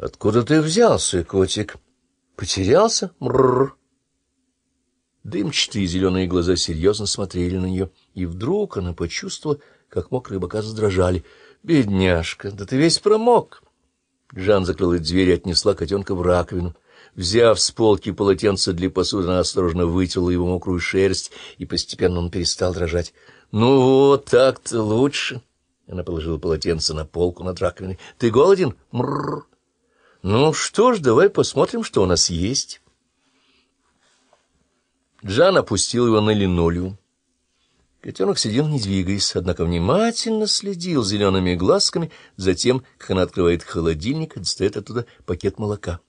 Откуда ты взялся, котик? Потерялся? Мрррр. Дымчатые зеленые глаза серьезно смотрели на нее, и вдруг она почувствовала, как мокрые бока задрожали. «Бедняжка, да ты весь промок!» Жан закрыла дверь и отнесла котенка в раковину. Взяв с полки полотенце для посуды, она осторожно вытерла его мокрую шерсть, и постепенно он перестал дрожать. «Ну вот, так-то лучше!» Она положила полотенце на полку над раковиной. «Ты голоден? Мрррр!» «Ну что ж, давай посмотрим, что у нас есть». Джан опустил его на линолеум. Котенок сидел, не двигаясь, однако внимательно следил зелеными глазками за тем, как она открывает холодильник и достает оттуда пакет молока.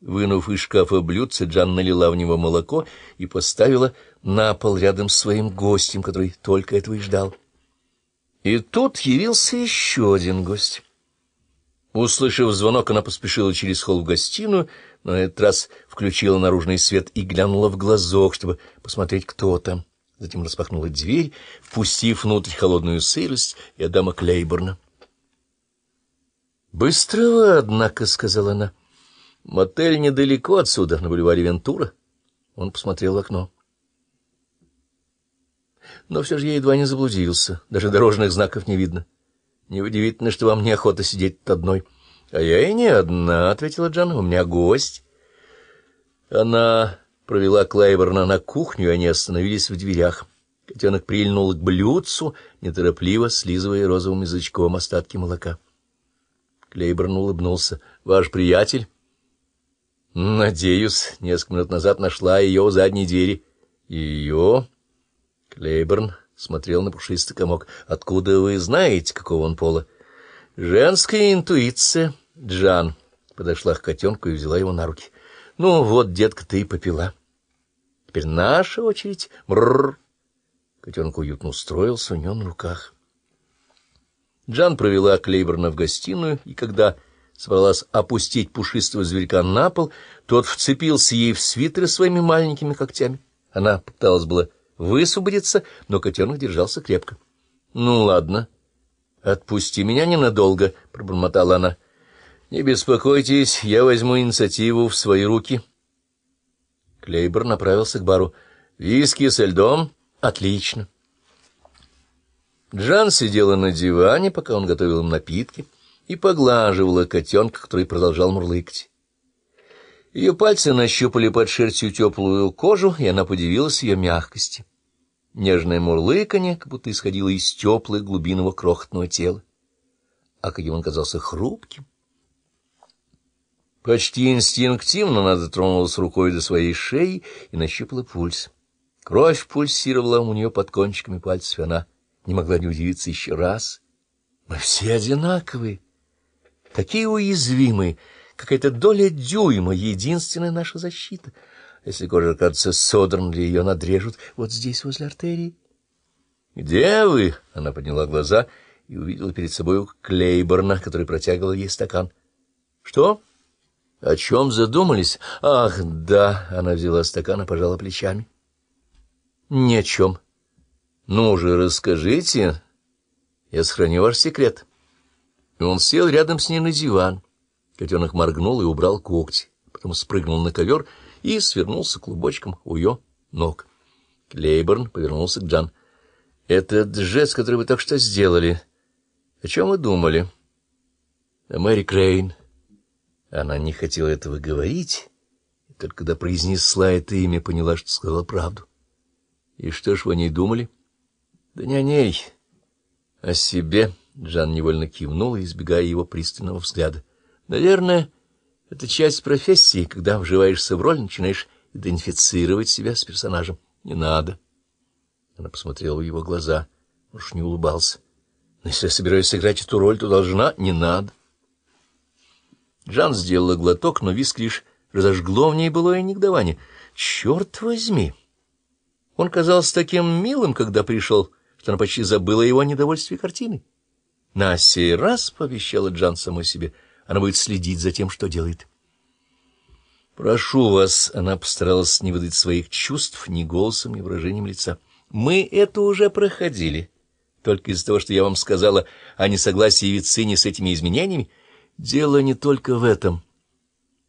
Вынув из шкафа блюдце, Джан налила в него молоко и поставила на пол рядом с своим гостем, который только этого и ждал. И тут явился еще один гость. Услышав звонок, она поспешила через холл в гостиную, но на этот раз включила наружный свет и глянула в глазок, чтобы посмотреть, кто там. Затем распахнула дверь, впустив внутрь холодную сырость и Адама Клейборна. «Быстро вы, однако», — сказала она. «Мотель недалеко отсюда, на бульваре Вентура». Он посмотрел в окно. Но все же я едва не заблудился, даже дорожных знаков не видно. Неудивительно, что вам неохота сидеть тут одной. — А я и не одна, — ответила Джан, — у меня гость. Она провела Клайберна на кухню, и они остановились в дверях. Котенок прильнул к блюдцу, неторопливо слизывая розовым язычком остатки молока. Клейберн улыбнулся. — Ваш приятель? — Надеюсь, несколько минут назад нашла ее у задней двери. — Ее? Клейберн смотрел на пушистый комок. — Откуда вы знаете, какого он пола? — Женская интуиция. Джан подошла к котенку и взяла его на руки. — Ну вот, детка, ты и попила. Теперь наша очередь. Мрррр. Котенок уютно устроился у нее на руках. Джан провела Клейберна в гостиную, и когда собралась опустить пушистого зверька на пол, тот вцепился ей в свитер своими маленькими когтями. Она пыталась было высвободиться, но котенок держался крепко. — Ну, ладно. — Отпусти меня ненадолго, — пробормотала она. — Не беспокойтесь, я возьму инициативу в свои руки. Клейбор направился к бару. — Виски со льдом? — Отлично. Джан сидела на диване, пока он готовил им напитки, и поглаживала котенка, который продолжал мурлыкать. Ее пальцы нащупали под шерстью теплую кожу, и она подивилась ее мягкости. Нежное мурлыканье, как будто исходило из теплых глубин его крохотного тела. А каким он казался хрупким. Почти инстинктивно она дотронулась рукой до своей шеи и нащупала пульс. Кровь пульсировала у нее под кончиками пальцев, и она не могла не удивиться еще раз. Мы все одинаковые, такие уязвимые, Какая-то доля дюйма — единственная наша защита. Если кожа кажется содран или ее надрежут, вот здесь, возле артерии. — Где вы? — она подняла глаза и увидела перед собой Клейборна, который протягивал ей стакан. — Что? — О чем задумались? — Ах, да! — она взяла стакан и пожала плечами. — Ни о чем. — Ну же, расскажите. Я сохраню ваш секрет. И он сел рядом с ней на диван. Котенок моргнул и убрал когти, потом спрыгнул на ковер и свернулся клубочком у ее ног. Клейборн повернулся к Джан. — Это жест, который вы так что сделали. О чем вы думали? — Мэри Крейн. Она не хотела этого говорить, и только когда произнесла это имя, поняла, что сказала правду. — И что ж вы о ней думали? — Да не о ней, о себе. Джан невольно кивнула, избегая его пристального взгляда. Наверное, это часть профессии, когда вживаешься в роль, начинаешь идентифицировать себя с персонажем. Не надо. Она посмотрела в его глаза. Уж не улыбался. Но если я собираюсь сыграть эту роль, то должна. Не надо. Джан сделала глоток, но виск лишь разожгло в ней былое негодование. Черт возьми! Он казался таким милым, когда пришел, что она почти забыла его о недовольстве картины. На сей раз, — пообещала Джан самой себе, — она будет следить за тем, что делает. «Прошу вас», — она постаралась не выдать своих чувств ни голосом, ни выражением лица. «Мы это уже проходили. Только из-за того, что я вам сказала о несогласии Вицине с этими изменениями, Дело не только в этом.